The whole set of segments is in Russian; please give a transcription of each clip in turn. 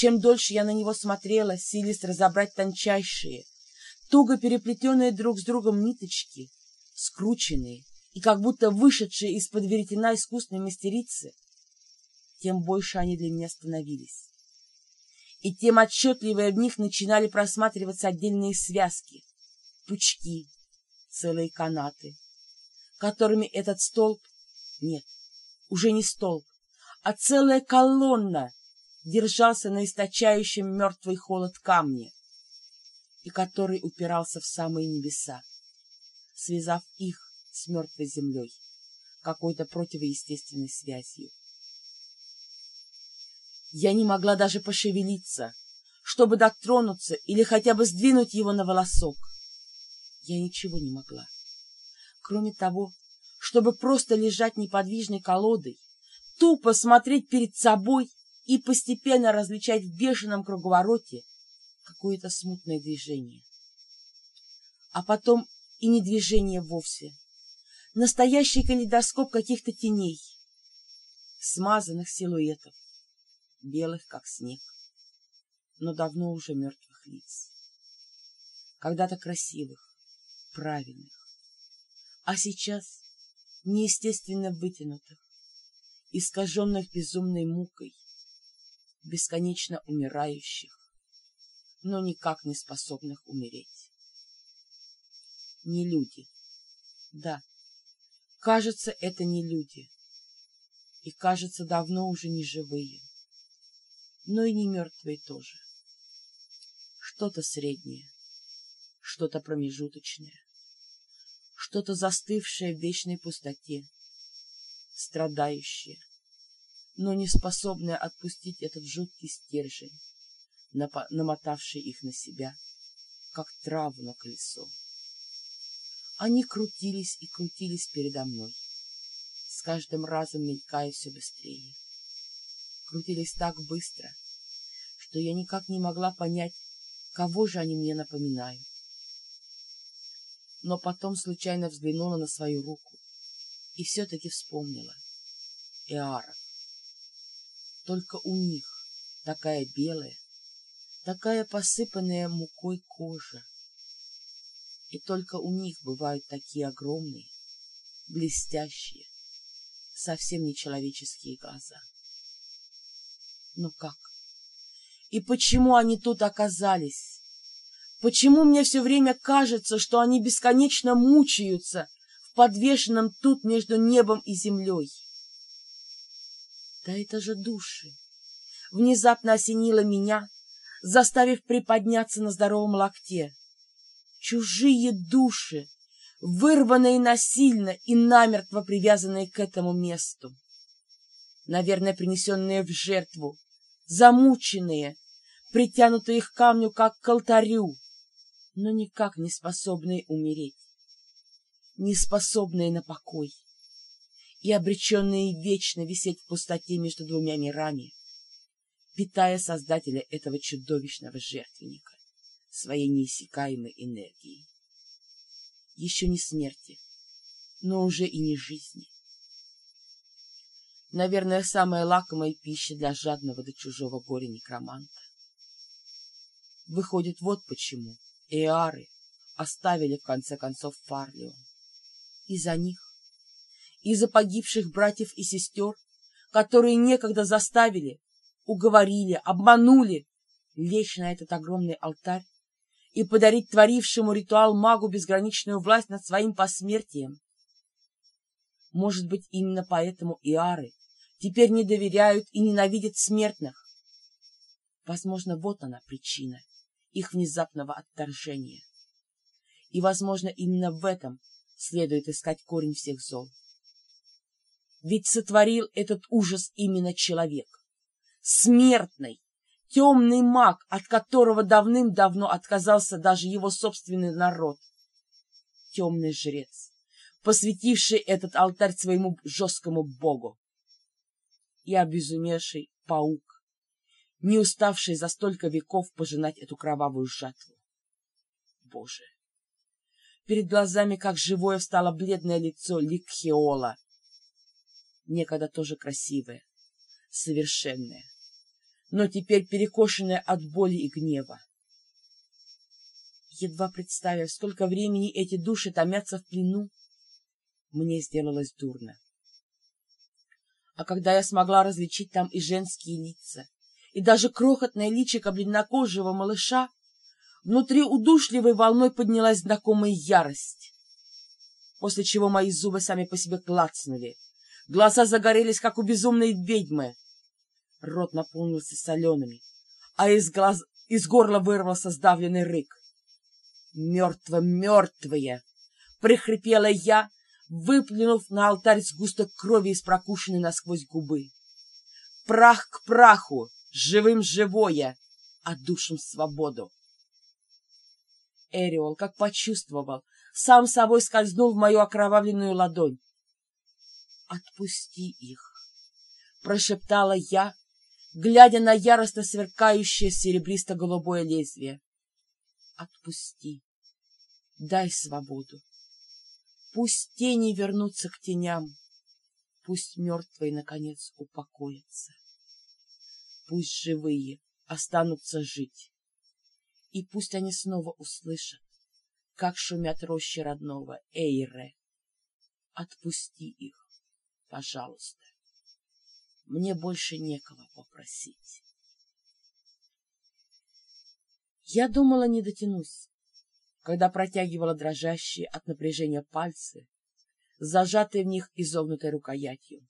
Чем дольше я на него смотрела, силясь разобрать тончайшие, туго переплетенные друг с другом ниточки, скрученные и как будто вышедшие из-под веретена искусной мастерицы, тем больше они для меня становились. И тем отчетливее в них начинали просматриваться отдельные связки, пучки, целые канаты, которыми этот столб, нет, уже не столб, а целая колонна держался на источающем мертвый холод камне, и который упирался в самые небеса, связав их с мертвой землей какой-то противоестественной связью. Я не могла даже пошевелиться, чтобы дотронуться или хотя бы сдвинуть его на волосок. Я ничего не могла, кроме того, чтобы просто лежать неподвижной колодой, тупо смотреть перед собой и постепенно различать в бешеном круговороте какое-то смутное движение. А потом и не движение вовсе. Настоящий калейдоскоп каких-то теней, смазанных силуэтов, белых, как снег, но давно уже мертвых лиц. Когда-то красивых, правильных, а сейчас неестественно вытянутых, искаженных безумной мукой, бесконечно умирающих, но никак не способных умереть. Не люди. Да, кажется, это не люди. И, кажется, давно уже не живые но и не мертвые тоже. Что-то среднее, что-то промежуточное, что-то застывшее в вечной пустоте, страдающее, но не способное отпустить этот жуткий стержень, намотавший их на себя, как траву на колесо. Они крутились и крутились передо мной, с каждым разом мелькая все быстрее крутились так быстро, что я никак не могла понять, кого же они мне напоминают. Но потом случайно взглянула на свою руку и все-таки вспомнила. Эара. Только у них такая белая, такая посыпанная мукой кожа. И только у них бывают такие огромные, блестящие, совсем нечеловеческие глаза. Ну как? И почему они тут оказались? Почему мне все время кажется, что они бесконечно мучаются в подвешенном тут между небом и землей? Да это же души! Внезапно осенило меня, заставив приподняться на здоровом локте. Чужие души, вырванные насильно и намертво привязанные к этому месту. Наверное, принесенные в жертву, замученные, притянутые к камню, как к алтарю, но никак не способные умереть, не способные на покой и обреченные вечно висеть в пустоте между двумя мирами, питая создателя этого чудовищного жертвенника своей неиссякаемой энергией. Еще не смерти, но уже и не жизни наверное, самая лакомая пища для жадного до чужого горя некроманта. Выходит, вот почему Эары оставили в конце концов Фарлион. Из-за них, из-за погибших братьев и сестер, которые некогда заставили, уговорили, обманули лечь на этот огромный алтарь и подарить творившему ритуал магу безграничную власть над своим посмертием. Может быть, именно поэтому Иары теперь не доверяют и ненавидят смертных. Возможно, вот она причина их внезапного отторжения. И, возможно, именно в этом следует искать корень всех зол. Ведь сотворил этот ужас именно человек. Смертный, темный маг, от которого давным-давно отказался даже его собственный народ. Темный жрец, посвятивший этот алтарь своему жесткому богу и обезумевший паук, не уставший за столько веков пожинать эту кровавую жатву. Боже! Перед глазами, как живое, встало бледное лицо Ликхеола, некогда тоже красивое, совершенное, но теперь перекошенное от боли и гнева. Едва представив, сколько времени эти души томятся в плену, мне сделалось дурно. А когда я смогла различить там и женские лица, и даже крохотное личико бледнокожего малыша, внутри удушливой волной поднялась знакомая ярость, после чего мои зубы сами по себе клацнули, глаза загорелись, как у безумной ведьмы, рот наполнился солеными, а из, глаз... из горла вырвался сдавленный рык. «Мертво, мертвые!» — прихрипела я, выплюнув на алтарь сгусток крови из прокушенной насквозь губы. «Прах к праху! Живым живое, а душам свободу!» Эриол, как почувствовал, сам собой скользнул в мою окровавленную ладонь. «Отпусти их!» — прошептала я, глядя на яростно сверкающее серебристо-голубое лезвие. «Отпусти! Дай свободу! Пусть тени вернутся к теням, пусть мертвые, наконец, упокоятся, пусть живые останутся жить, и пусть они снова услышат, как шумят рощи родного Эйре. Отпусти их, пожалуйста. Мне больше некого попросить. Я думала, не дотянусь, когда протягивала дрожащие от напряжения пальцы, зажатые в них изогнутой рукоятью.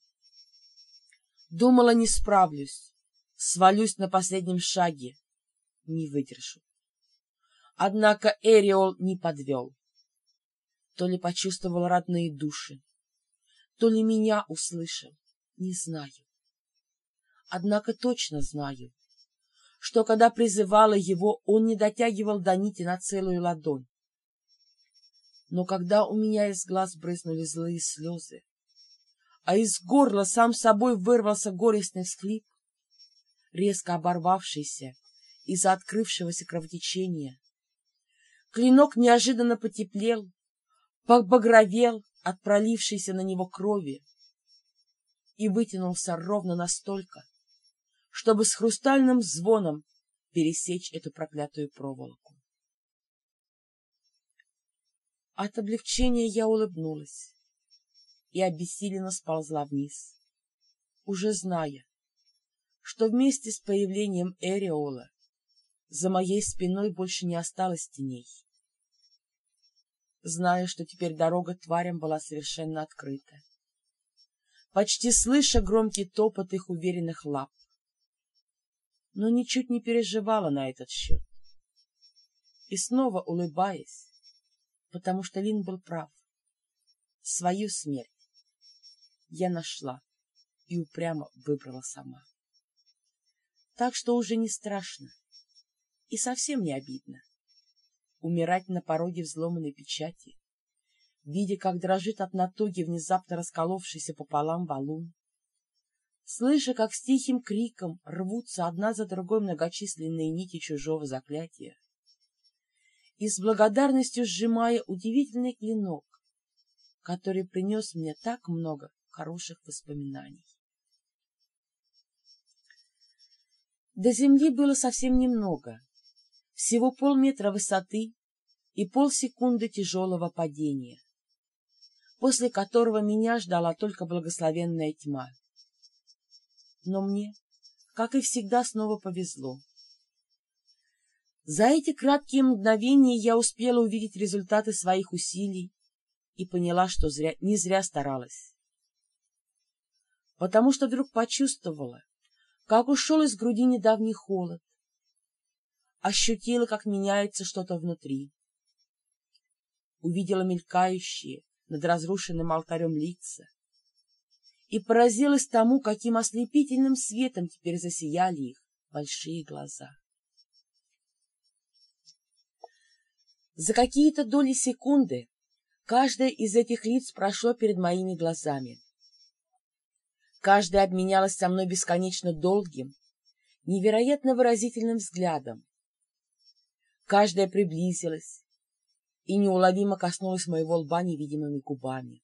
Думала, не справлюсь, свалюсь на последнем шаге, не выдержу. Однако Эриол не подвел. То ли почувствовал родные души, то ли меня услышал, не знаю. Однако точно знаю, что когда призывала его, он не дотягивал до нити на целую ладонь. Но когда у меня из глаз брызнули злые слезы, а из горла сам собой вырвался горестный всхлип, резко оборвавшийся из-за открывшегося кровотечения, клинок неожиданно потеплел, побагровел от пролившейся на него крови и вытянулся ровно настолько, чтобы с хрустальным звоном пересечь эту проклятую проволоку. От облегчения я улыбнулась и обессиленно сползла вниз, уже зная, что вместе с появлением Эриола за моей спиной больше не осталось теней. Зная, что теперь дорога тварям была совершенно открыта. Почти слыша громкий топот их уверенных лап но ничуть не переживала на этот счет. И снова улыбаясь, потому что Лин был прав. Свою смерть я нашла и упрямо выбрала сама. Так что уже не страшно и совсем не обидно умирать на пороге взломанной печати, видя, как дрожит от натуги внезапно расколовшийся пополам валун, слыша, как с тихим криком рвутся одна за другой многочисленные нити чужого заклятия, и с благодарностью сжимая удивительный клинок, который принес мне так много хороших воспоминаний. До земли было совсем немного, всего полметра высоты и полсекунды тяжелого падения, после которого меня ждала только благословенная тьма но мне, как и всегда, снова повезло. За эти краткие мгновения я успела увидеть результаты своих усилий и поняла, что зря, не зря старалась. Потому что вдруг почувствовала, как ушел из груди недавний холод, ощутила, как меняется что-то внутри. Увидела мелькающие над разрушенным алтарем лица, и поразилась тому, каким ослепительным светом теперь засияли их большие глаза. За какие-то доли секунды каждое из этих лиц прошло перед моими глазами. Каждая обменялась со мной бесконечно долгим, невероятно выразительным взглядом. Каждая приблизилась и неуловимо коснулась моего лба невидимыми губами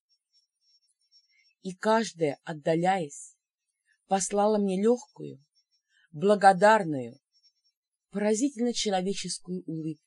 и каждая, отдаляясь, послала мне легкую, благодарную, поразительно человеческую улыбку.